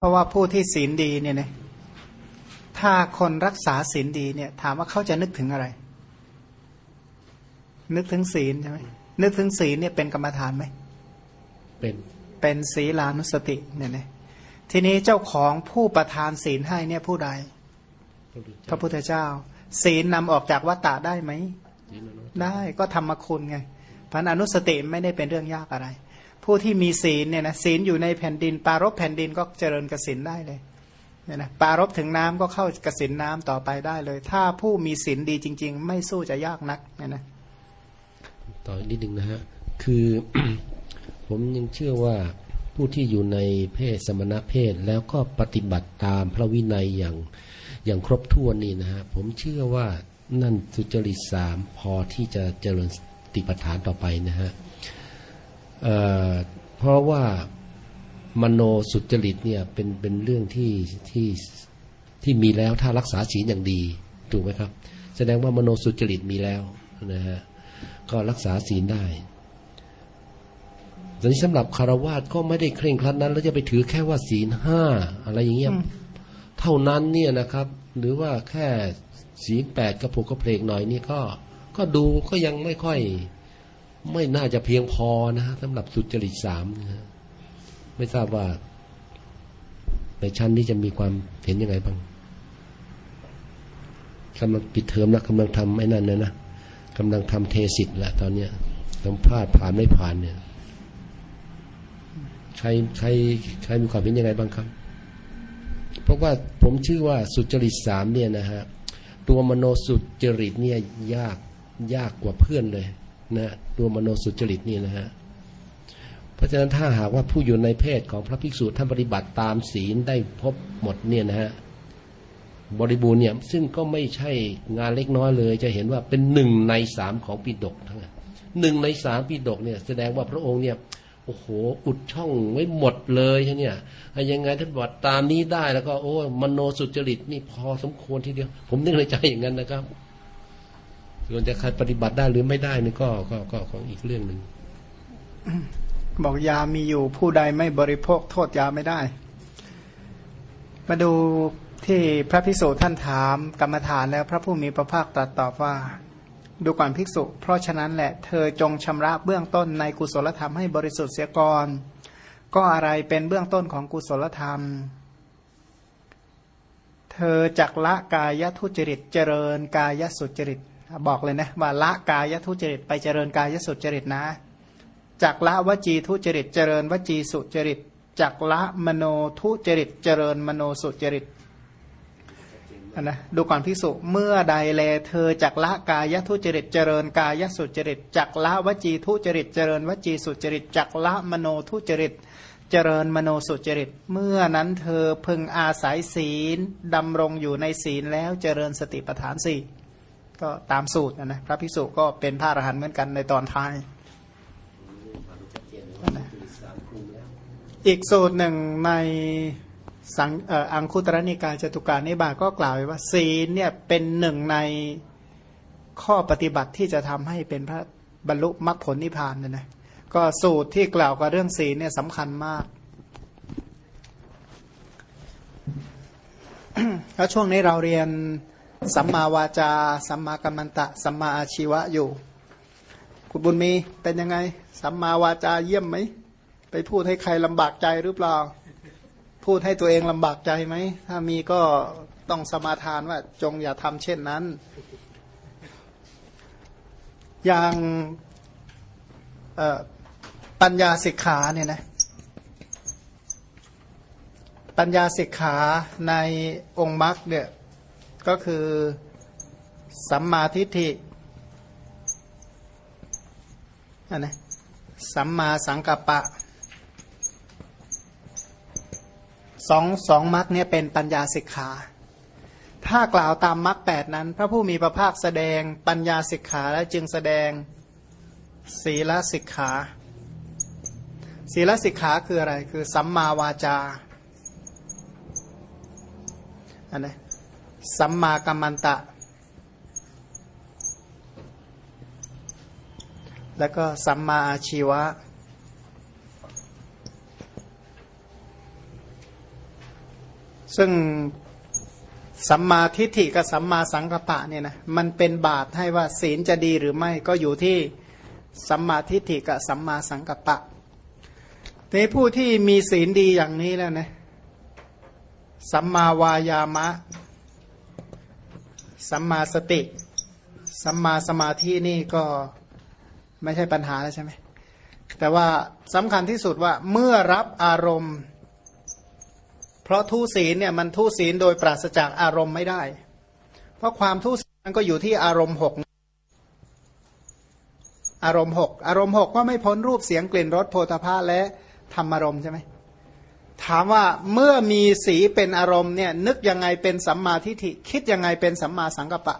เพราะว่าผู้ที่ศีลดีเนี่ยนะถ้าคนรักษาศีลดีเนี่ย ถามว่าเขาจะนึกถึงอะไร นึกถึงศีลใช่ไหมนึกถึงศีลเนี่ยเป็นกรรมฐานไหมเป็นเป็นศีลานุสติเนี่ยนะทีนี้เจ้าของผู้ประทานศีลให้เนี่ยผู้ใด พระพุทธเจ้า ศีลนำออกจากวัตตะได้ไหมได้ก็ธรรมคุณไงพันอนุสติไม่ได้เป็นเรื่องยากอะไร ผู้ที่มีศีลเนี่ยนะศีลอยู่ในแผ่นดิน ปารบแผ่นดินก็เจริญกสินได้เลยเนี่ยนะปารบถึงน้ำก็เข้ากสินน้ำต่อไปได้เลย ถ้าผู้มีศีลดีจริง ๆ ไม่สู้จะยากนักเนี่ยนะต่อนิดนึงนะฮะคือผมยังเชื่อว่าผู้ที่อยู่ในเพศสมณเพศแล้วก็ปฏิบัติตามพระวินัยอย่างอย่างครบถ้วนนี่นะฮะผมเชื่อว่านั่นสุจริตสามพอที่จะเจริญติปัฏฐานต่อไปนะฮะ เเพราะว่ามโนสุจริตเนี่ยเป็นเป็นเรื่องที่ที่ที่มีแล้วถ้ารักษาศีลอย่างดีถูกไหมครับ แสดงว่ามโนสุจริตมีแล้วนะฮะก็รักษาศีลได้แต่นี้สำหรับคารวาสก็ไม่ได้เคร่งครัดนั้น แล้วจะไปถือแค่ว่าศีลห้าอะไรอย่างเงี้ยเท่านั้นเนี่ยนะครับ หรือว่าแค่ศีลแปดกระปุกกระเพลกหน่อยนี่ก็ ก็ดูก็ยังไม่ค่อย ไม่น่าจะเพียงพอนะสำหรับสุจริตสามนะไม่ทราบว่า ในชั้นนี้จะมีความเห็นยังไงบ้างกำลังปิดเทอมแล้วกำลังทำไอ้นั่นเลยนะกำลังทำเทสิทธ์แหละตอนเนี้ยต้องพลาดผ่านไม่ผ่านเนี่ยใครใครใครมีความเห็นยังไงบ้างครับ เพราะว่าผมชื่อว่าสุจริตสามเนี่ยนะฮะตัวมโนสุจริตเนี่ยยากยากกว่าเพื่อนเลย นะตัวมโนสุจริตนี่นะฮะเพราะฉะนั้นถ้าหากว่าผู้อยู่ในเพศของพระภิกษุท่านปฏิบัติตามศีลได้พบหมดเนี่ยนะฮะบริบูรณ์เนี่ยซึ่งก็ไม่ใช่งานเล็กน้อยเลย จะเห็นว่าเป็นหนึ่งในสามของปิดกทั้งนั้นหนึ่งในสามปิดกเนี่ย แสดงว่าพระองค์เนี่ยโอ้โหอุดช่องไว้หมดเลยใช่เนี่ยยังไงท่านบอกตามนี้ได้แล้วก็โอ้มโนสุจริตนี่พอสมควรทีเดียว ผมนึกในใจอย่างนั้นนะครับ ส่วนจะใครปฏิบัติได้หรือไม่ได้นี่ก็ก็ก็ของอีกเรื่องหนึ่งบอกยามีอยู่ผู้ใดไม่บริโภคโทษยาไม่ได้ มาดูที่พระพิสุท่านถามกรรมฐานแล้วพระผู้มีพระภาคตรัสตอบว่า ดูก่อนภิกษุ เพราะฉะนั้นแหละเธอจงชำระเบื้องต้นในกุศลธรรมให้บริสุทธิ์เสียก่อนก็อะไรเป็นเบื้องต้นของกุศลธรรม เธอจักละกายทุจริตเจริญกายสุจริต บอกเลยนะว่าละกายทุจริตไปเจริญกายสุจริตนะจักละวจีทุจริต เจริญวจีสุจริตจักละมโนทุจริต เจริญมโนสุจริตนะดูก่อนพิสุเมื่อใดแลเธอจักละกายทุจริตเจริญกายสุจริตจักละวจีทุจริต เจริญวจีสุจริตจักละมโนทุจริต เจริญมโนสุจริต เมื่อนั้นเธอพึงอาศัยศีลดำรงอยู่ในศีลแล้วเจริญสติปัฏฐานสี่ ก็ตามสูตรนะนะพระพิสุก็เป็นพระอรหันต์เหมือนกันในตอนท้าย อีกสูตรหนึ่งในสังอังคุตรนิกายจตุการนิบาก็กล่าวไว้ว่า ศีลเนี่ยเป็นหนึ่งในข้อปฏิบัติที่จะทำให้เป็นพระบรรลุมรรคผลนิพพานนะนะก็สูตรที่กล่าวกับเรื่องศีลเนี่ยสำคัญมากแล้วช่วงนี้เราเรียน สัมมาวาจา สัมมากัมมันตะ สัมมาอาชีวะอยู่ คุณบุญมีเป็นยังไง สัมมาวาจาเยี่ยมไหม ไปพูดให้ใครลำบากใจหรือเปล่า พูดให้ตัวเองลำบากใจไหม ถ้ามีก็ต้องสมาทานว่า จงอย่าทำเช่นนั้น อย่างปัญญาสิกขาเนี่ยนะปัญญาสิกขาในองค์มรรคเนี่ย ก็คือสัมมาทิฏฐิอันนะสัมมาสังกัปปะสองสองมรรคเนี่ยเป็นปัญญาสิกขาถ้ากล่าวตามมรรคแปดนั้น พระผู้มีพระภาคแสดงปัญญาสิกขาและจึงแสดงศีลสิกขา ศีลสิกขาคืออะไร คือสัมมาวาจาอันนี้ สัมมากัมมันตะ แล้วก็สัมมาอาชีวะ ซึ่งสัมมาทิฏฐิกับสัมมาสังกัปปะเนี่ยนะมันเป็นบาตให้ว่าศีลจะดีหรือไม่ก็อยู่ที่สัมมาทิฏฐิกับสัมมาสังกัปปะในผู้ที่มีศีลดีอย่างนี้แล้วนะสัมมาวายามะ สัมมาสติ สัมมาสมาธินี่ก็ไม่ใช่ปัญหาแล้วใช่ไหมแต่ว่าสำคัญที่สุดว่าเมื่อรับอารมณ์ เพราะทุศีลเนี่ยมันทุศีลโดยปราศจากอารมณ์ไม่ได้ เพราะความทุศีลมันก็อยู่ที่อารมณ์หกอารมณ์หกอารมณ์หกก็ไม่พ้นรูปเสียงกลิ่นรสโพธาภาและธรรมอารมณ์ใช่ไหม ถามว่าเมื่อมีสีเป็นอารมณ์เนี่ยนึกยังไงเป็นสัมมาทิฏฐิคิดยังไงเป็นสัมมาสังกัปปะ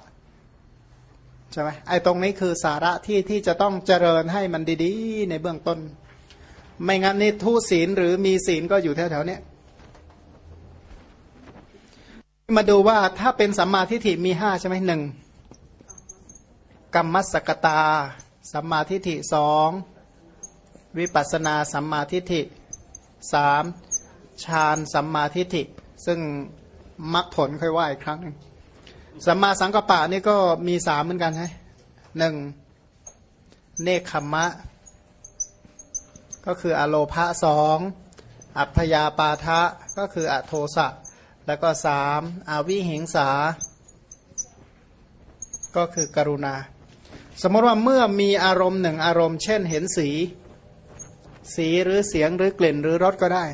ใช่ไหมไอ้ตรงนี้คือสาระที่ที่จะต้องเจริญให้มันดีๆ ในเบื้องต้น ไม่งั้นนี่ทุศีลหรือมีศีลก็อยู่แถวๆเนี้ยมาดูว่าถ้าเป็นสัมมาทิฏฐิมีห้าใช่ไหมหนึ่งกรรมสกตา สัมมาทิฏฐิสองวิปัสนาสัมมาทิฏฐิสาม ฌานสัมมาทิฏฐิ ซึ่งมรรคผลค่อยว่าอีกครั้งหนึ่งสัมมาสังกัปปะนี่ก็มีสามเหมือนกันใช่หนึ่งเนคขมมะ ก็คืออโลภะสองอัพยาปาทะก็คืออโทสะ แล้วก็สามอวิหิงสา ก็คือกรุณา สมมติว่าเมื่อมีอารมณ์หนึ่งอารมณ์ เช่นเห็นสี สีหรือเสียงหรือกลิ่นหรือรสก็ได้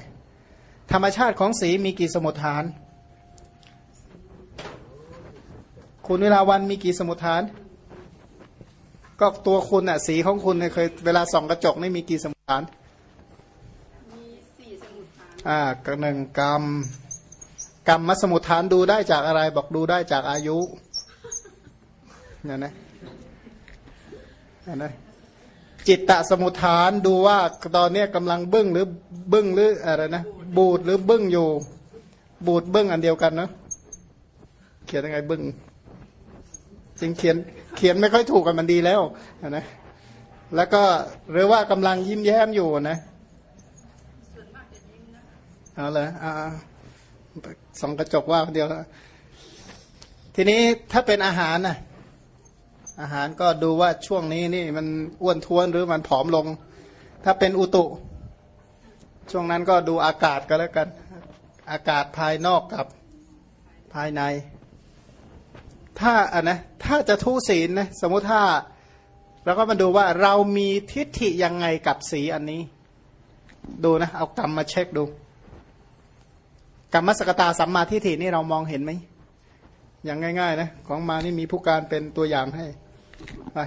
ธรรมชาติของสีมีกี่สมุทฐาน คุณเวลาวันมีกี่สมุทฐาน ก็ตัวคุณน่ะสีของคุณเนี่ยเคยเวลาส่องกระจกนี่มีกี่สมุทฐานมีสี่สมุดฐานอ่ากหนึ่งกรรมกรรมมสมุทฐานดูได้จากอะไรบอกดูได้จากอายุเนี่ยนะเนี่ยนะจิตตสมุทฐานดูว่าตอนเนี้ยกำลังบึ้งหรือบึ้งหรืออะไรนะ บูดหรือบึ้งอยู่ บูดบึ้งอันเดียวกันเนาะเขียนยังไงบึ้งจริงเขียนเขียนไม่ค่อยถูกกันมันดีแล้วนะแล้วก็หรือว่ากำลังยิ้มแย้มอยู่นะเอาเลยอ่าสองกระจกว่าเดียวทีนี้ถ้าเป็นอาหารนะอาหารก็ดูว่าช่วงนี้นี่มันอ้วนท้วนหรือมันผอมลง ถ้าเป็นอุตุ ช่วงนั้นก็ดูอากาศก็แล้วกัน อากาศภายนอกกับภายใน ถ้าอะนะถ้าจะทุศีลนะสมมุติถ้าเราก็มาดูว่าเรามีทิฏฐิยังไงกับสีอันนี้ ดูนะ เอากรรมมาเช็คดูกรรมสกตาสัมมาทิฏฐินี่เรามองเห็นไหมอย่างง่ายๆนะของมานี่มีผู้การเป็นตัวอย่างให้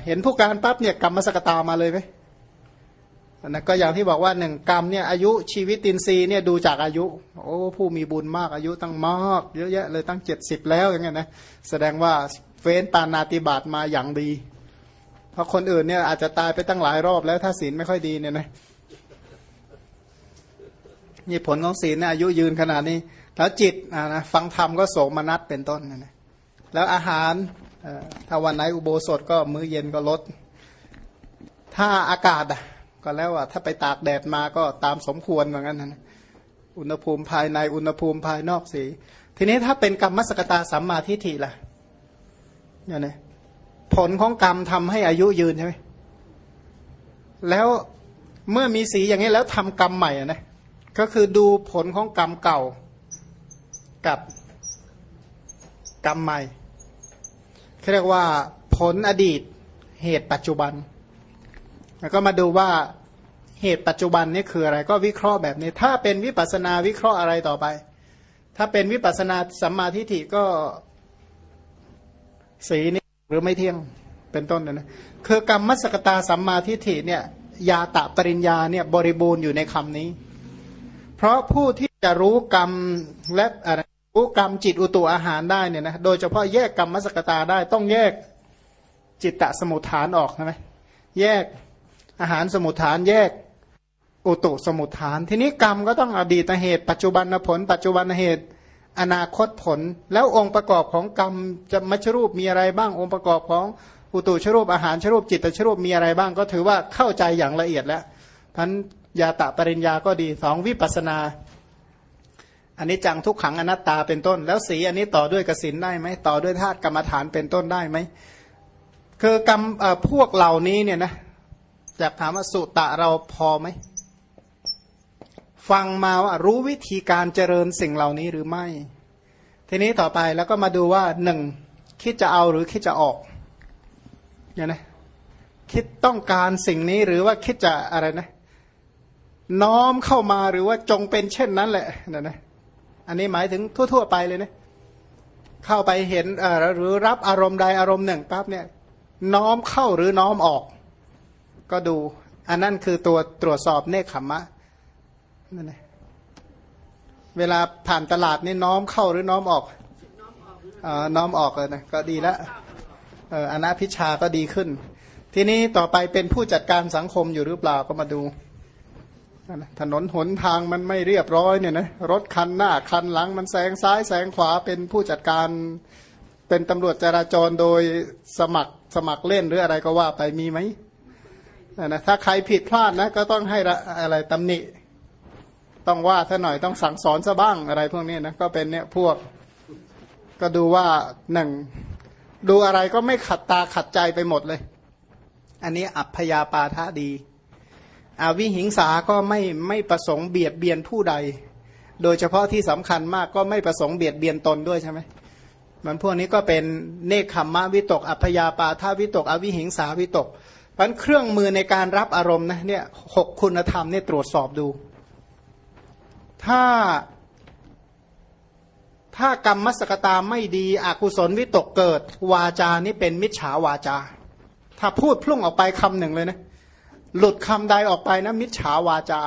เห็นผู้การปั๊บเนี่ยกรรมสกตามาเลยไหม นะก็อย่างที่บอกว่าหนึ่งกรรมเนี่ยอายุชีวิตตินซีเนี่ยดูจากอายุ โอ้ผู้มีบุญมากอายุตั้งมากเยอะแยะเลยตั้งเจ็ดสิบแล้วอย่างเงี้ยนะแสดงว่าเฟ้นปานาติบาตมาอย่างดี เพราะคนอื่นเนี่ยอาจจะตายไปตั้งหลายรอบแล้วถ้าศีลไม่ค่อยดีเนี่ยนะนี่ผลของศีลเนี่ยอายุยืนขนาดนี้ แล้วจิตอ่านะฟังธรรมก็โสมนัสเป็นต้นนะนะแล้วอาหารถ้าวันไหนอุโบสถก็มื้อเย็นก็ลด ถ้าอากาศอะ ก็แล้วอะถ้าไปตากแดดมาก็ตามสมควรเหมือนกันนะอุณหภูมิภายในอุณหภูมิภายนอกสี ทีนี้ถ้าเป็นกรรมสกตาสัมมาทิฏฐิล่ะเนี่ยนะผลของกรรมทำให้อายุยืนใช่ไหมแล้วเมื่อมีสีอย่างนี้แล้วทำกรรมใหม่อะนะก็คือดูผลของกรรมเก่ากับกรรมใหม่เขาเรียกว่าผลอดีตเหตุปัจจุบัน แล้วก็มาดูว่าเหตุปัจจุบันนี่คืออะไรก็วิเคราะห์แบบนี้ ถ้าเป็นวิปัสนาวิเคราะห์อะไรต่อไป ถ้าเป็นวิปัสนาสัมมาทิฏฐิก็สีนี่หรือไม่เที่ยงเป็นต้นนะนะคือกรรมมัสกตาสัมมาทิฏฐิเนี่ยยาตะปริญญาเนี่ยบริบูรณ์อยู่ในคำนี้ เพราะผู้ที่จะรู้กรรมและอะไรรู้กรรมจิตอุตุอาหารได้เนี่ยนะโดยเฉพาะแยกกรรมมัสกตาได้ต้องแยกจิตตะสมุทฐานออกใช่ไหมแยก อาหารสมุทฐานแยกอุตุสมุทฐาน ทีนี้กรรมก็ต้องอดีตเหตุ ปัจจุบันผล ปัจจุบันเหตุ อนาคตผล แล้วองค์ประกอบของกรรมจะมัชรูปมีอะไรบ้างองค์ประกอบของอุตุชรูปอาหารชรูปจิตตชรูปมีอะไรบ้าง ก็ถือว่าเข้าใจอย่างละเอียดแล้วพันยาตะปริญญาก็ดีสองวิปัสนาอันนี้จังทุกขังอนัตตาเป็นต้น แล้วสีอันนี้ต่อด้วยกสินได้ไหมต่อด้วยธาตุกรรมฐานเป็นต้นได้ไหมคือกรรมพวกเหล่านี้เนี่ยนะ อยากถามว่าสุตะเราพอไหม ฟังมาว่ารู้วิธีการเจริญสิ่งเหล่านี้หรือไม่ ทีนี้ต่อไปแล้วก็มาดูว่าหนึ่งคิดจะเอาหรือคิดจะออกเนี่ยนะคิดต้องการสิ่งนี้หรือว่าคิดจะอะไรนะ น้อมเข้ามาหรือว่าจงเป็นเช่นนั้นแหละนะนะอันนี้หมายถึงทั่ว ๆ ไปเลยนะเข้าไปเห็นเอ่อหรือรับอารมณ์ใดอารมณ์หนึ่งปั๊บเนี่ย น้อมเข้าหรือน้อมออก ก็ดู อันนั้นคือตัวตรวจสอบเนคขมมะนั่นแหละเวลาผ่านตลาดนี่น้อมเข้าหรือน้อมออกน้อมออกเออน้อมออกเลยนะก็ดีแล้วอออนาพิชาก็ดีขึ้น ทีนี้ต่อไปเป็นผู้จัดการสังคมอยู่หรือเปล่าก็มาดูถนนหนทางมันไม่เรียบร้อยเนี่ยนะรถคันหน้าคันหลังมันแซงซ้ายแซงขวาเป็นผู้จัดการเป็นตำรวจจราจรโดยสมัครสมัครเล่นหรืออะไรก็ว่าไปมีไหม นะถ้าใครผิดพลาดนะก็ต้องให้อะไรตำหนิ ต้องว่าถ้าหน่อยต้องสั่งสอนซะบ้างอะไรพวกนี้นะก็เป็นเนี่ยพวกก็ดูว่าหนึ่งดูอะไรก็ไม่ขัดตาขัดใจไปหมดเลย อันนี้อัพยาปาทะดีอวิหิงสาก็ไม่ไม่ประสงค์เบียดเบียนผู้ใด โดยเฉพาะที่สำคัญมากก็ไม่ประสงค์เบียดเบียนตนด้วยใช่ไหมมันพวกนี้ก็เป็นเนคขมมะวิตก อัพยาปาทาวิตก อวิหิงสาวิตก เพราะเครื่องมือในการรับอารมณ์นะเนี่ยหกคุณธรรมเนี่ยตรวจสอบดู ถ้าถ้ากรรมมสกตาไม่ดีอกุศลวิตกเกิด วาจานี่เป็นมิจฉาวาจา ถ้าพูดพุ่งออกไปคำหนึ่งเลยนะ หลุดคำใดออกไปนะมิจฉาวาจา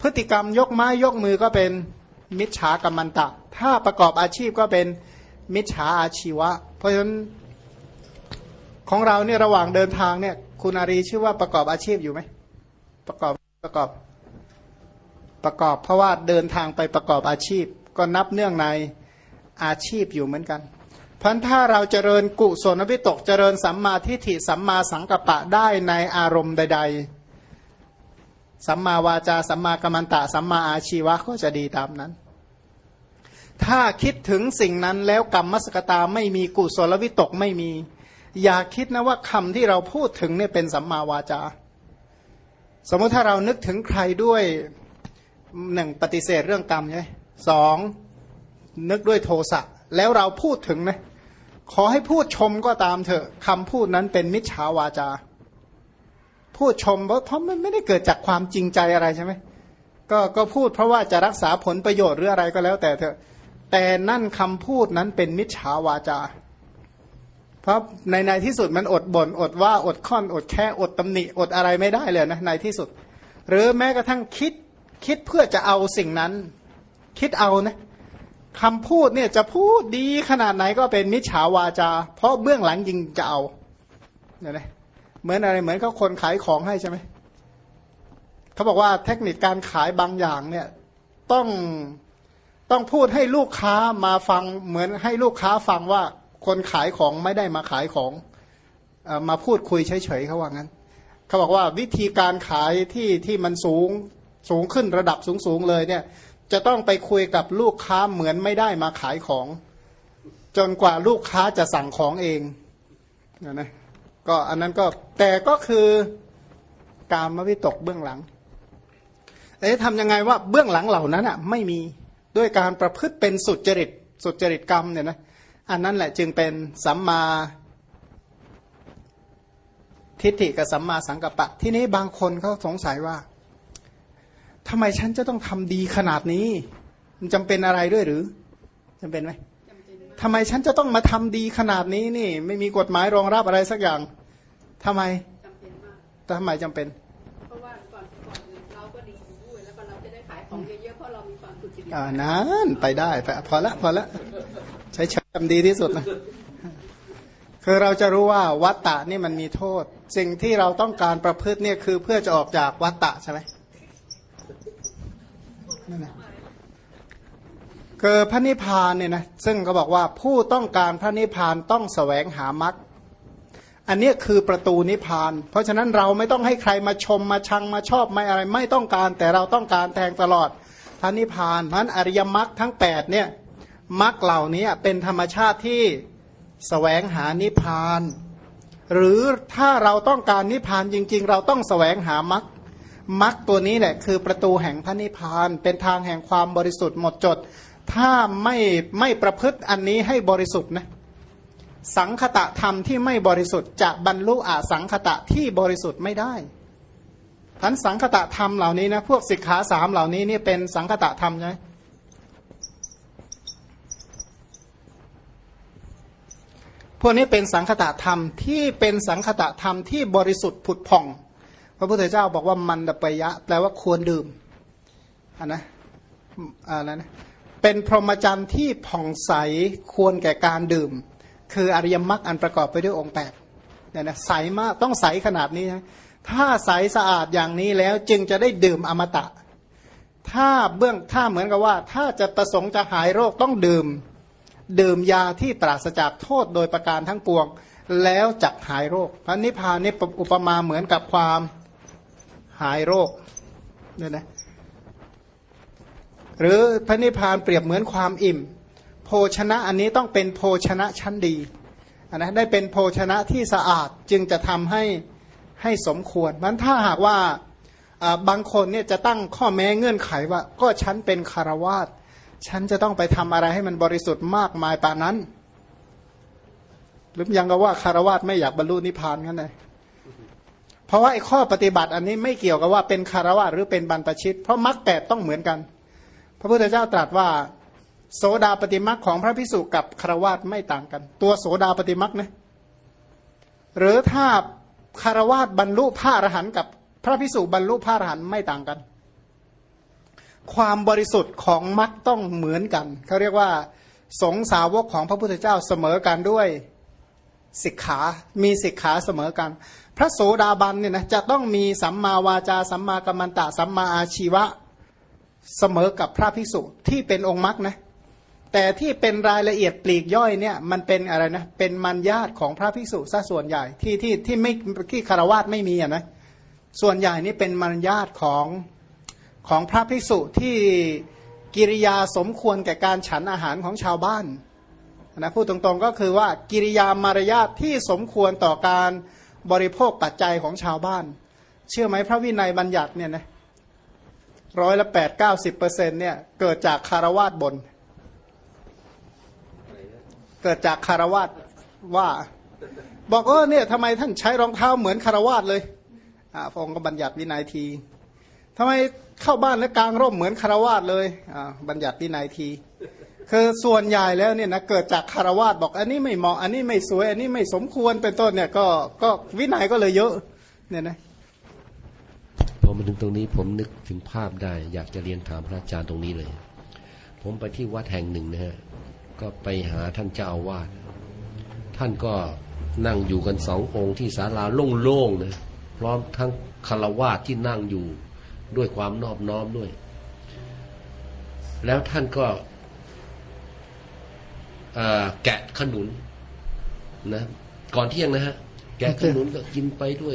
พฤติกรรมยกไม้ยกมือก็เป็นมิจฉากรรมันตะ ถ้าประกอบอาชีพก็เป็นมิจฉาอาชีวะ เพราะฉะนั้น ของเราเนี่ยระหว่างเดินทางเนี่ย คุณอารีชื่อว่าประกอบอาชีพอยู่ไหมประกอบประกอบ ประกอบเพราะว่าเดินทางไปประกอบอาชีพ ก็นับเนื่องในอาชีพอยู่เหมือนกันพราะถ้าเราเจริญกุศลวิตกเจริญสัมมาทิฏฐิสัมมาสังกัปปะได้ในอารมณ์ใด ๆ สัมมาวาจา สัมมากัมมันตะ สัมมาอาชีวะก็จะดีตามนั้น ถ้าคิดถึงสิ่งนั้นแล้วกรรมมสกตาไม่มีกุศลวิตกไม่มี อย่าคิดนะว่าคำที่เราพูดถึงเนี่ยเป็นสัมมาวาจา สมมติถ้าเรานึกถึงใครด้วยหนึ่งปฏิเสธเรื่องกรรมใช่ไหมสองนึกด้วยโทสะแล้วเราพูดถึงนะขอให้พูดชมก็ตามเถอะคำพูดนั้นเป็นมิจฉาวาจา พูดชมเพราะเพราะมันไม่ได้เกิดจากความจริงใจอะไรใช่ไหมก็ก็พูดเพราะว่าจะรักษาผลประโยชน์หรืออะไรก็แล้วแต่เถอะ แต่นั่นคำพูดนั้นเป็นมิจฉาวาจา เพราะในในที่สุดมันอดบน่นอดว่าอดค่อนอดแค่อดตำหนิอดอะไรไม่ได้เลยนะในที่สุด หรือแม้กระทั่งคิดคิดเพื่อจะเอาสิ่งนั้น คิดเอานะคำพูดเนี่ยจะพูดดีขนาดไหนก็เป็นมิจฉาวาจา เพราะเบื้องหลังยิงจะเอาเนี่ยนะเหมือนอะไรเหมือนเขาคนขายของให้ใช่ไหมเขาบอกว่าเทคนิคการขายบางอย่างเนี่ยต้องต้องพูดให้ลูกค้ามาฟังเหมือนให้ลูกค้าฟังว่า คนขายของไม่ได้มาขายของมาพูดคุยเฉยๆเขาว่างั้นเขาบอกว่าวิธีการขายที่ที่มันสูงสูงขึ้นระดับสูงๆเลยเนี่ย จะต้องไปคุยกับลูกค้าเหมือนไม่ได้มาขายของ จนกว่าลูกค้าจะสั่งของเองนะนะก็อันนั้นก็แต่ก็คือการมวิตกเบื้องหลัง เอ๊ะทำยังไงว่าเบื้องหลังเหล่านั้นอะไม่มีด้วยการประพฤติเป็นสุจริตสุจริตกรรมเนี่ยนะ อันนั้นแหละจึงเป็นสัมมาทิฏฐิกับสัมมาสังกัปปะ ที่นี้บางคนเขาสงสัยว่าทำไมฉันจะต้องทำดีขนาดนี้ มันจำเป็นอะไรด้วยหรือจำเป็นไหมทำไมฉันจะต้องมาทำดีขนาดนี้นี่ ไม่มีกฎหมายรองรับอะไรสักอย่างทำไมจำเป็นมากแต่ทำไมจำเป็น เพราะว่าก่อนก่อนเราก็ดีด้วยแล้วก็เราจะได้ขายของเยอะๆเพราะเรามีความสุจริตอ่านั้นไปได้พอละพอละ ใช้ใช้ทำดีที่สุดนะคือเราจะรู้ว่าวัตตะนี่มันมีโทษ สิ่งที่เราต้องการประพฤติเนี่ยคือเพื่อจะออกจากวัตตะใช่ไหมนั่นนะคือพระนิพพานเนี่ยนะซึ่งก็บอกว่าผู้ต้องการพระนิพพานต้องแสวงหามรรคอันนี้คือประตูนิพพาน เพราะฉะนั้นเราไม่ต้องให้ใครมาชมมาชังมาชอบไม่อะไร ไม่ต้องการแต่เราต้องการแทงตลอดพระนิพพานเพราะฉะนั้นอริยมรรคทั้ง8เนี่ย มรรคเหล่านี้เป็นธรรมชาติที่สแสวงหานิพพาน หรือถ้าเราต้องการนิพพานจริง ๆ เราต้องสแสวงหามรรคมรรคตัวนี้แหละคือประตูแห่งพระนิพพาน เป็นทางแห่งความบริสุทธิ์หมดจด ถ้าไม่ไม่ประพฤติอันนี้ให้บริสุทธิ์นะสังคตะธรรมที่ไม่บริสุทธิ์จะบรรลุอสังคตะที่บริสุทธิ์ไม่ได้ทันสังคตะธรรมเหล่านี้นะพวกสิกขาสามเหล่านี้นี่เป็นสังคตะธรรมใช่ไหม วกนี้เป็นสังคตะธรรมที่เป็นสังคตะธรรมที่บริสุทธิ์ผุดผ่อง พระพุทธเจ้าบอกว่ามันดปยะ แปลว่าควรดื่มอันนะอ่านะเป็นพรหมจรรย์ที่ผ่องใสควรแก่การดื่ม คืออริยมรรคอันประกอบไปด้วยองค์แปดเนี่ยนะใสมากต้องใสขนาดนี้นะถ้าใสสะอาดอย่างนี้แล้วจึงจะได้ดื่มอมตะ ถ้าเบื้องถ้าเหมือนกับว่า ถ้าจะประสงค์จะหายโรคต้องดื่ม ดื่มยาที่ปราศจากโทษโดยประการทั้งปวง แล้วจักหายโรคพระนิพพานนี่อุปมาเหมือนกับความหายโรคเนี่ยนะหรือพระนิพพานเปรียบเหมือนความอิ่ม โภชนะอันนี้ต้องเป็นโภชนะชั้นดีนนะได้เป็นโภชนะที่สะอาดจึงจะทำให้ให้สมควรมันถ้าหากว่าบางคนเนี่ยจะตั้งข้อแม้เงื่อนไขว่าก็ฉันเป็นคารวาส ฉันจะต้องไปทำอะไรให้มันบริสุทธิ์มากมายป่านั้น หรือยังก็ว่าคารวาสไม่อยากบรรลุนิพพานกันเลยเพราะว่าไอ้ข้อปฏิบัติอันนี้ไม่เกี่ยวกับว่าเป็นคารวะหรือเป็นบรรพชิต เพราะมรรคแปดต้องเหมือนกัน พระพุทธเจ้าตรัสว่า โสดาปฏิมรรคของพระพิสุกับคารวะไม่ต่างกัน ตัวโสดาปฏิมรรคนะหรือถ้าคารวะบรรลุพระอรหันต์กับพระพิสุบรรลุพระอรหันต์ไม่ต่างกัน ความบริสุทธิ์ของมรรคต้องเหมือนกันเขาเรียกว่า สงสาวกของพระพุทธเจ้าเสมอกันด้วยสิกขามีสิกขาเสมอกัน พระโสดาบันเนี่ยนะจะต้องมีสัมมาวาจา สัมมากัมมันตะ สัมมาอาชีวะเสมอกับพระภิกษุที่เป็นองค์มรรคนะแต่ที่เป็นรายละเอียดปลีกย่อยเนี่ยมันเป็นอะไรนะเป็นมันญาตของพระภิกษุซะส่วนใหญ่ที่ที่ที่ไม่ที่คารวาสไม่มีอะนะส่วนใหญ่นี่เป็นมันญาตของ ของพระภิกษุที่กิริยาสมควรแก่การฉันอาหารของชาวบ้านนะพูดตรงๆก็คือว่ากิริยามารยาทที่สมควรต่อการบริโภคปัจจัยของชาวบ้าน เชื่อไหมพระวินัยบัญญัติเนี่ยนะร้อยละแปดเก้าสิบเปอร์เซ็นเนี่ยเกิดจากคารวาสบน เกิดจากคารวาสว่า บอกเออเนี่ยทำไมท่านใช้รองเท้าเหมือนคารวาสเลยอ่าพระองค์ก็บัญญัติวินัยที ทำไมเข้าบ้านแล้วกลางร่มเหมือนคารวาสเลยอ่าบัญญัติวินัยที คือส่วนใหญ่แล้วเนี่ยนะเกิดจากคารวาสบอกอันนี้ไม่เหมาะอันนี้ไม่สวย อันนี้ไม่สมควรเป็นต้นเนี่ยก็ก็วินัยก็เลยเยอะเนี่ยนะพอมาถึงตรงนี้ผมนึกถึงภาพได้ อยากจะเรียนถามพระอาจารย์ตรงนี้เลย ผมไปที่วัดแห่งหนึ่งนะฮะก็ไปหาท่านเจ้าอาวาสท่านก็นั่งอยู่กันสององค์ที่ศาลาโล่งๆนะพร้อมทั้งคารวาสที่นั่งอยู่ ด้วยความนอบน้อมด้วย แล้วท่านก็แกะขนุนนะก่อนเที่ยงนะฮะ แกะขนุนก็กินไปด้วย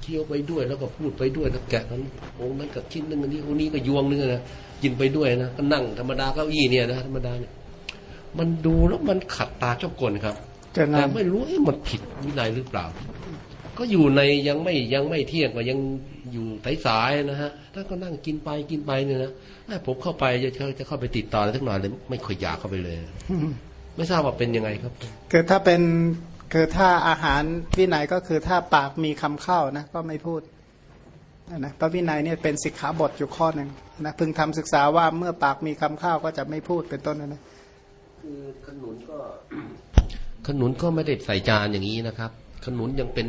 เคี้ยวไปด้วย แล้วก็พูดไปด้วยแล้วแกะนั้นองค์นั้นกับชิ้นหนึ่งอันนี้องค์นี้ก็ยวงนึงนะกินไปด้วยนะก็นั่งธรรมดาเก้าอี้เนี่ยนะธรรมดาเนี่ยมันดูแล้วมันขัดตาเจ้ากลครับแต่ไม่รู้มันผิดวินัยหรือเปล่า ก็อยู่ในยังไม่ยังไม่เที่ยงก็ยัง อยู่สายๆนะฮะท่านก็นั่งกินไปกินไปเนี่ยนะผมเข้าไปจะจะเข้าไปติดต่ออะไรสักหน่อยเลยไม่ค่อยอยากเข้าไปเลย ไม่ทราบว่าเป็นยังไงครับคือถ้าเป็นคือถ้าอาหารวินัยก็คือถ้าปากมีคำเข้านะก็ไม่พูดนะพระวินัยเนี่ยเป็นสิกขาบทอยู่ข้อหนึ่งนะพึงทำศึกษาว่าเมื่อปากมีคำเข้าก็จะไม่พูดเป็นต้นนะคือขนุนก็ขนุนก็ไม่ได้ใส่จานอย่างนี้นะครับ ขนุนยังเป็น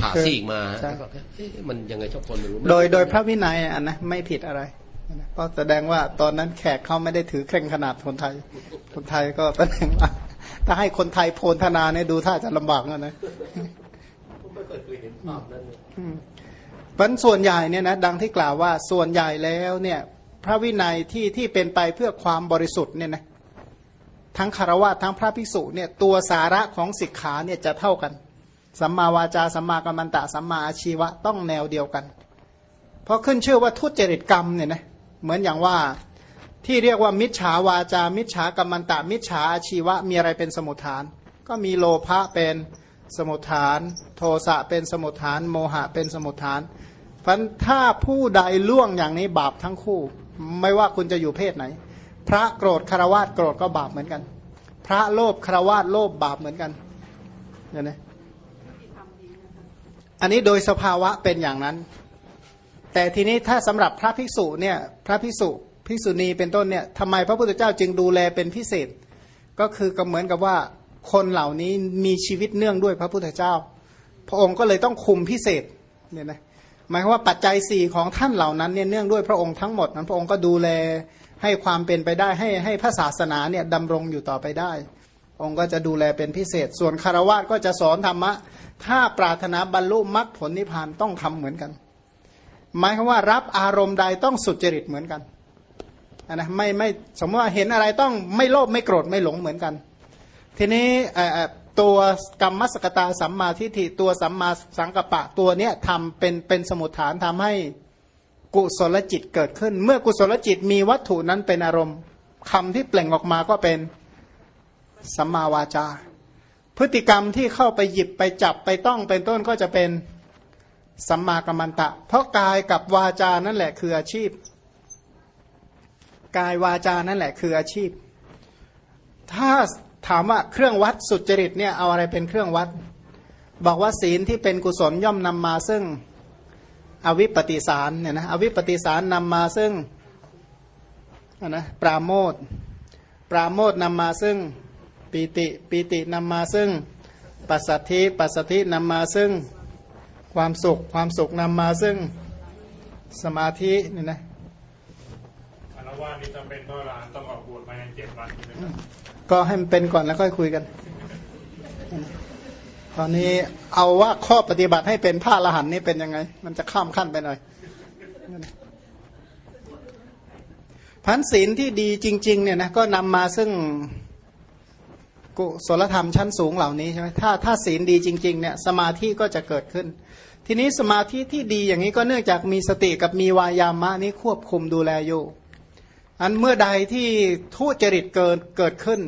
ผ่าซีกมามันยังไงชอบคนไม่รู้โดยโดยพระวินัยอะนะไม่ผิดอะไรก็แสดงว่าตอนนั้นแขกเขาไม่ได้ถือเคร่งขนาดคนไทย คนไทยก็แสดงว่าถ้าให้คนไทยโพลธนาเนี่ยดูท่าจะลำบากนะนะไม่เคยเห็นภาพนั้นวันส่วนใหญ่เนี่ยนะดังที่กล่าวว่าส่วนใหญ่แล้วเนี่ยพระวินัยที่ที่เป็นไปเพื่อความบริสุทธิ์เนี่ยนะทั้งคารวะทั้งพระภิกษุเนี่ยตัวสาระของสิกขาเนี่ยจะเท่ากัน สัมมาวาจาสัมมากัมมันตะสัมมาอาชีวะต้องแนวเดียวกัน เพราะขึ้นชื่อว่าทุจริตกรรมเนี่ยนะเหมือนอย่างว่าที่เรียกว่ามิจฉาวาจา มิจฉากรรมันตะ มิจฉาอาชีวะมีอะไรเป็นสมุทฐาน ก็มีโลภะเป็นสมุทฐาน โทสะเป็นสมุทฐาน โมหะเป็นสมุทฐานพันถ้าผู้ใดล่วงอย่างนี้บาปทั้งคู่ ไม่ว่าคุณจะอยู่เพศไหน พระโกรธคารวาสโกรธก็บาปเหมือนกัน พระโลภคารวาสโลภบาปเหมือนกันเห็นไหม อันนี้โดยสภาวะเป็นอย่างนั้น แต่ทีนี้ถ้าสำหรับพระภิกษุเนี่ยพระภิกษุภิกษุณีเป็นต้นเนี่ยทำไมพระพุทธเจ้าจึงดูแลเป็นพิเศษ ก็คือก็เหมือนกับว่าคนเหล่านี้มีชีวิตเนื่องด้วยพระพุทธเจ้า พระองค์ก็เลยต้องคุมพิเศษเนี่ยนะหมายความว่าปัจจัยสี่ของท่านเหล่านั้นเนี่ยเนื่องด้วยพระองค์ทั้งหมดนั้นพระองค์ก็ดูแลให้ความเป็นไปได้ให้ให้พระศาสนาเนี่ยดำรงอยู่ต่อไปได้ องค์ก็จะดูแลเป็นพิเศษ ส่วนคารวะก็จะสอนธรรมะ ถ้าปรารถนาบรรลุมรรคผลนิพพานต้องทำเหมือนกัน หมายความว่ารับอารมณ์ใดต้องสุจริตเหมือนกันนะไม่ไม่สมมติว่าเห็นอะไรต้องไม่โลภไม่โกรธไม่หลงเหมือนกัน ทีนี้ตัวกรรมมสกตาสัมมาทิฏฐิตัวสัมมาสังกัปปะตัวเนี้ยทำเป็นเป็นสมุทฐานทำให้กุศลจิตเกิดขึ้น เมื่อกุศลจิตมีวัตถุนั้นเป็นอารมณ์คำที่เปล่งออกมาก็เป็น สัมมาวาจา พฤติกรรมที่เข้าไปหยิบไปจับไปต้องเป็นต้นก็จะเป็นสัมมากัมมันตะ เพราะกายกับวาจานั่นแหละคืออาชีพ กายวาจานั่นแหละคืออาชีพ ถ้าถามว่าเครื่องวัดสุจริตเนี่ยเอาอะไรเป็นเครื่องวัด บอกว่าศีลที่เป็นกุศลย่อมนำมาซึ่งอวิปปิสารเนี่ยนะอวิปปิสารนำมาซึ่งนะปราโมทปราโมทนำมาซึ่ง ปีติปีตินำมาซึ่งปัสสัทธิปัสสัทธินำมาซึ่งความสุขความสุขนำมาซึ่งสมาธิเนี่ยนะคารวะนี่จำเป็นเพราะเราต้องออกบวชมาอย่างเจ็ดวันนะครับก็ให้มันเป็นก่อนแล้วค่อยคุยกัน ตอนนี้เอาว่าข้อปฏิบัติให้เป็นพระอรหันต์นี่เป็นยังไง มันจะข้ามขั้นไปหน่อยพันศีลที่ดีจริง ๆ เนี่ยนะก็นำมาซึ่ง กุศลธรรมชั้นสูงเหล่านี้ใช่ไหมถ้าถ้าศีลดีจริงๆเนี่ยสมาธิก็จะเกิดขึ้น ทีนี้สมาธิที่ดีอย่างนี้ก็เนื่องจากมีสติกับมีวายามะนี้ควบคุมดูแลอยู่ อันเมื่อใดที่ทุจริตเกิดเกิดขึ้น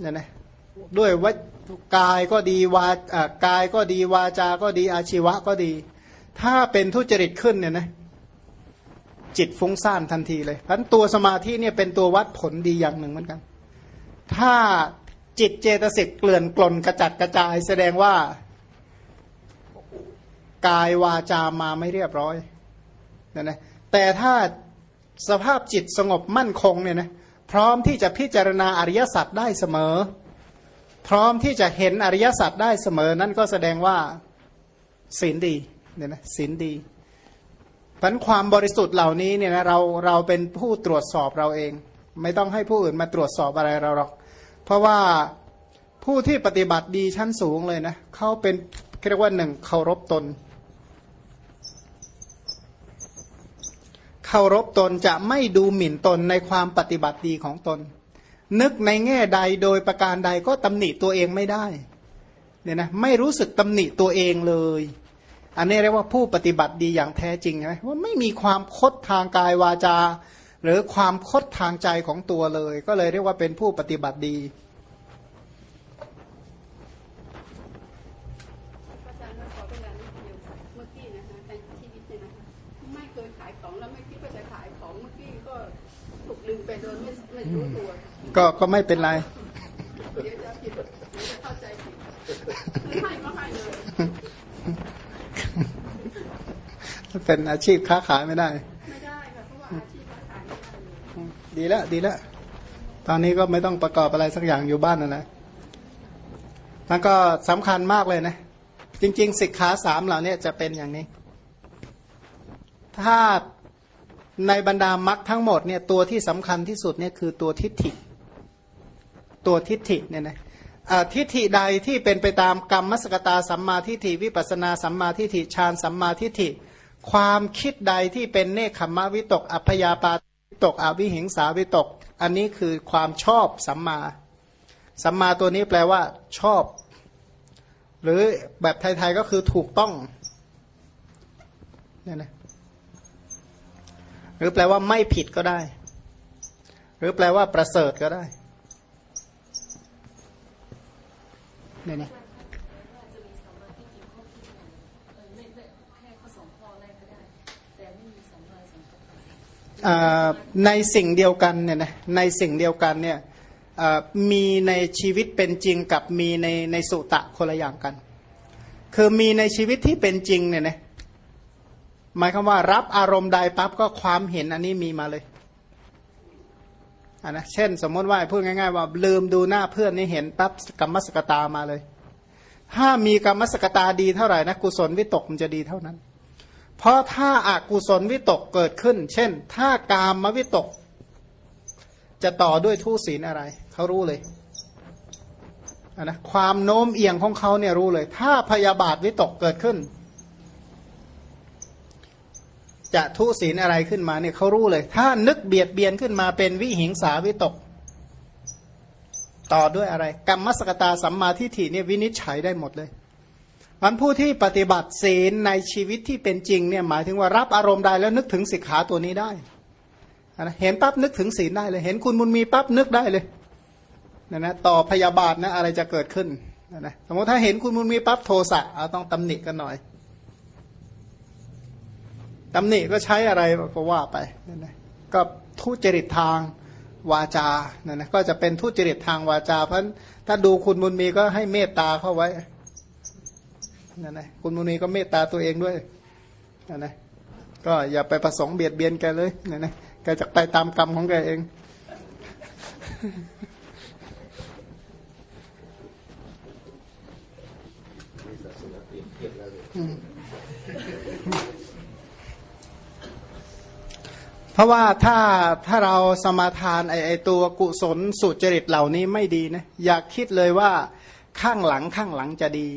เนี่ยนะด้วยวักายก็ดีวาอ่ากายก็ดีวาจาก็ดีอาชีวะก็ดี ถ้าเป็นทุจริตขึ้นเนี่ยนะจิตฟุ้งซ่านทันทีเลยเพราะฉะนั้นตัวสมาธิเนี่ยเป็นตัววัดผลดีอย่างหนึ่งเหมือนกัน ถ้าจิตเจตสิกเกลื่อนกลนกระจัดกระจายแสดงว่า กายวาจามาไม่เรียบร้อยนะนะแต่ถ้าสภาพจิตสงบมั่นคงเนี่ยนะพร้อมที่จะพิจารณาอริยสัจได้เสมอ พร้อมที่จะเห็นอริยสัจได้เสมอ นั่นก็แสดงว่าศีลดีเนี่ยนะศีลดีพันความบริสุทธิ์เหล่านี้เนี่ยนะเราเราเป็นผู้ตรวจสอบเราเอง ไม่ต้องให้ผู้อื่นมาตรวจสอบอะไรเราหรอก เพราะว่าผู้ที่ปฏิบัติดีชั้นสูงเลยนะเขาเป็นเรียกว่าหนึ่งเคารพตน เคารพตนจะไม่ดูหมิ่นตนในความปฏิบัติดีของตน นึกในแง่ใดโดยประการใดก็ตำหนิตัวเองไม่ได้เนี่ยนะไม่รู้สึกตำหนิตัวเองเลย อันนี้เรียกว่าผู้ปฏิบัติดีอย่างแท้จริงใช่ไหมว่าไม่มีความคดทางกายวาจา หรือความคดทางใจของตัวเลย ก็เลยเรียกว่าเป็นผู้ปฏิบัติดีอาจารย์มาขอเวลานิดเดียวค่ะเมื่อกี้นะคะในชีวิตเนี่ยนะคะไม่เคยขายของแล้วไม่คิดว่าจะขายของเมื่อกี้ก็ถูกลืมไปโดยไม่ไม่รู้ตัวก็ก็ไม่เป็นไรเดี๋ยวจะผิดเดี๋ยวจะเข้าใจผิดคือให้ก็ให้เลยเป็นอาชีพค้าขายไม่ได้ ดีแล้วดีแล้วตอนนี้ก็ไม่ต้องประกอบอะไรสักอย่างอยู่บ้านนะนะมันก็สำคัญมากเลยนะ จริง ๆ สิกขาสามเหล่านี้จะเป็นอย่างนี้ ถ้าในบรรดามรรคทั้งหมดเนี่ยตัวที่สำคัญที่สุดเนี่ยคือตัวทิฏฐิ ตัวทิฏฐิเนี่ยนะอ่าทิฏฐิใดที่เป็นไปตามกรรมมสกตาสัมมาทิฏฐิวิปัสนาสัมมาทิฏฐิฌานสัมมาทิฏฐิ ความคิดใดที่เป็นเนคขมวิตกอัพยาปา ตกอวิหิงสาวิตก อันนี้คือความชอบสัมมา สัมมาตัวนี้แปลว่า ชอบ หรือแบบไทยๆก็คือถูกต้องเนี่ยนะหรือแปลว่าไม่ผิดก็ได้ หรือแปลว่าประเสริฐก็ได้เนี่ยนะ ในสิ่งเดียวกันเนี่ยนะในสิ่งเดียวกันเนี่ยมีในชีวิตเป็นจริงกับมีในในสุตะคนละอย่างกัน คือมีในชีวิตที่เป็นจริงเนี่ยนะหมายความว่ารับอารมณ์ใดปั๊บก็ความเห็นอันนี้มีมาเลยอะนะเช่น สมมติว่าพูดง่าย ๆ ว่าลืมดูหน้าเพื่อนนี่เห็นปั๊บกรรมสกตามาเลย ถ้ามีกรรมสกตาดีเท่าไหร่นะกุศลวิตกมันจะดีเท่านั้น เพราะถ้าอากุศลวิตกเกิดขึ้น เช่น ถ้ากามมวิตก จะต่อด้วยทุศีลอะไร เขารู้เลยนะความโน้มเอียงของเขาเนี่ยรู้เลย ถ้าพยาบาทวิตกเกิดขึ้น จะทุศีลอะไรขึ้นมาเนี่ยเขารู้เลย ถ้านึกเบียดเบียนขึ้นมาเป็นวิหิงสาวิตก ต่อด้วยอะไร กรรมสกตาสัมมาทิฏฐิเนี่ยวินิจฉัยได้หมดเลย มันผู้ที่ปฏิบัติศีลในชีวิตที่เป็นจริงเนี่ยหมายถึงว่ารับอารมณ์ใดแล้วนึกถึงสิกขาตัวนี้ได้นะเห็นปั๊บนึกถึงศีลได้เลย เห็นคุณมุนมีปั๊บนึกได้เลยนะนะต่อพยาบาทนะอะไรจะเกิดขึ้นนะนะสมมติถ้าเห็นคุณมุนมีปั๊บโทสะเอาต้องตำหนิกันหน่อยตำหนิก็ใช้อะไรก็ว่าไปนั่นะก็ทุจริตทางวาจานั่นะก็จะเป็นทุจริตทางวาจา เพราะถ้าดูคุณมุนมีก็ให้เมตตาเข้าไว้ นั่นนะคุณมุนีก็เมตตาตัวเองด้วยนั่นนะก็อย่าไปประสงค์เบียดเบียนแกเลยนั่นนะแกจะไปตามกรรมของแกเองเพราะว่าถ้าถ้าเราสมาทานไอไอตัวกุศลสุจริตเหล่านี้ไม่ดีนะ อยากคิดเลยว่าข้างหลังข้างหลังจะดี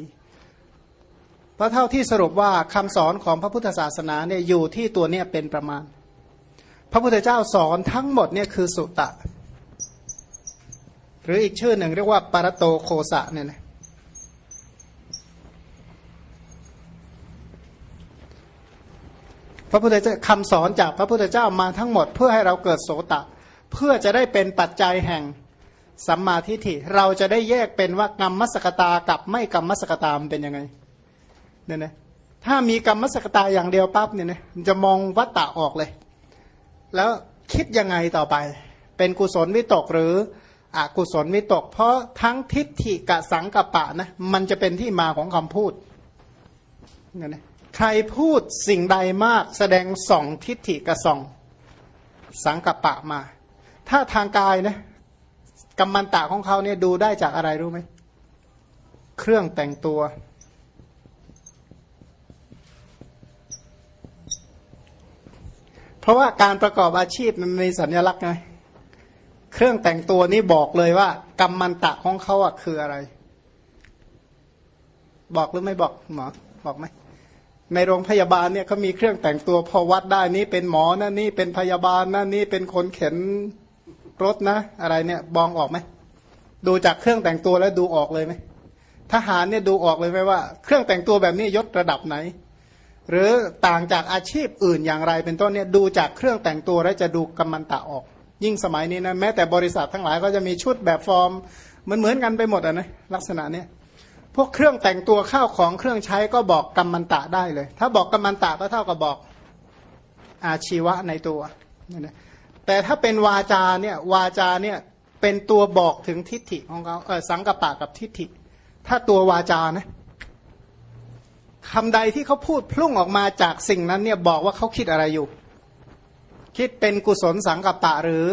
เพราะเท่าที่สรุปว่าคำสอนของพระพุทธศาสนาเนี่ยอยู่ที่ตัวเนี้ยเป็นประมาณ พระพุทธเจ้าสอนทั้งหมดเนี่ยคือสุตะ หรืออีกชื่อหนึ่งเรียกว่าปารโตโคสะเนี่ยนะพระพุทธเจ้าคำสอนจากพระพุทธเจ้ามาทั้งหมด เพื่อให้เราเกิดโสตะ เพื่อจะได้เป็นปัจจัยแห่งสัมมาทิฏฐิเราจะได้แยกเป็นว่ากรรมมสกตากับไม่กรรมมสกตามเป็นยังไง เนี่ยนะถ้ามีกรรมสกตาอย่างเดียวปั๊บเนี่ยนะจะมองวัตตะออกเลย แล้วคิดยังไงต่อไป เป็นกุศลวิตกหรืออกุศลวิตก เพราะทั้งทิฏฐิกับสังกปะนะมันจะเป็นที่มาของคำพูดเนี่ยนะใครพูดสิ่งใดมากแสดงส่องทิฏฐิกับส่องสังกปะมา ถ้าทางกายนะกรรมันตะของเขาเนี่ยดูได้จากอะไรรู้ไหมเครื่องแต่งตัว ราะว่าการประกอบอาชีพมันมีสัญลักษณ์ไงเครื่องแต่งตัวนี้บอกเลยว่ากรรมมันตะของเขาอะคืออะไร บอกหรือไม่บอกหมอบอกไหมในโรงพยาบาลเนี่ยเขามีเครื่องแต่งตัวพอวัดได้นี้เป็นหมอนะนี่เป็นพยาบาลนะนี่เป็นคนเข็นรถนะ อะไรเนี่ยบองออกไหมดูจากเครื่องแต่งตัวแล้วดูออกเลยไหมทหารเนี่ยดูออกเลยไหมว่า เครื่องแต่งตัวแบบนี้ยศระดับไหน หรือต่างจากอาชีพอื่นอย่างไรเป็นต้นเนี่ยดูจากเครื่องแต่งตัวแล้วจะดูกำมันตะออก ยิ่งสมัยนี้นะแม้แต่บริษัททั้งหลายก็จะมีชุดแบบฟอร์มเหมือนเหมือนกันไปหมดอะนะลักษณะเนี้ยพวกเครื่องแต่งตัวข้าวของเครื่องใช้ก็บอกกำมันตะได้เลย ถ้าบอกกำมันตะก็เท่ากับบอกอาชีวะในตัวนะแต่ถ้าเป็นวาจาเนี่ยวาจาเนี่ยเป็นตัวบอกถึงทิฏฐิของเขาเออสังกปะกับทิฏฐิ ถ้าตัววาจานะ คำใดที่เขาพูดพุ่งออกมาจากสิ่งนั้นเนี่ยบอกว่าเขาคิดอะไรอยู่ คิดเป็นกุศลสังกัปปะหรือ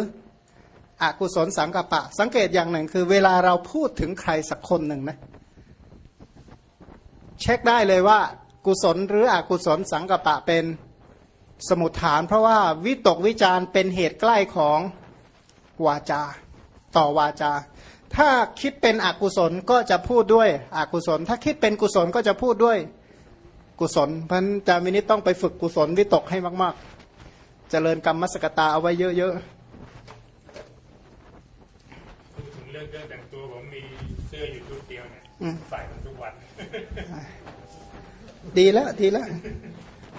อกุศลสังกัปปะ สังเกตอย่างหนึ่งคือ เวลาเราพูดถึงใครสักคนหนึ่งนะเช็คได้เลยว่า กุศลหรืออกุศลสังกัปปะเป็นสมุทฐาน เพราะว่าวิตกวิจารเป็นเหตุใกล้ของวาจา ต่อวาจา ถ้าคิดเป็นอกุศลก็จะพูดด้วยอกุศล ถ้าคิดเป็นกุศลก็จะพูดด้วย กุศลพันจามินิต้องไปฝึกกุศลวิตกให้มากๆ เจริญกรรมมัสกตาเอาไว้เยอะๆถึงเรื่องเรื่องแต่งตัวผมมีเสื้ออยู่ชุดเดียวเนี่ยใส่ทุกวัน ดีแล้วดีแล้ว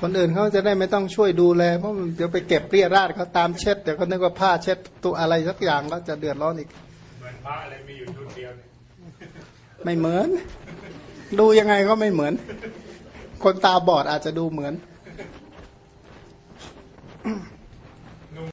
คนอื่นเขาจะได้ไม่ต้องช่วยดูแลเพราะเดี๋ยวไปเก็บเปรี้ยราดเขาตามเช็ดเดี๋ยวเขาเนึกว่าผ้าเช็ดตัวอะไรสักอย่างแล้วจะเดือดร้อนอีกเหมือนผ้าอะไรมีอยู่ชุดเดียวเนี่ยไม่เหมือน ดูยังไงก็ไม่เหมือน คนตาบอดอาจจะดูเหมือน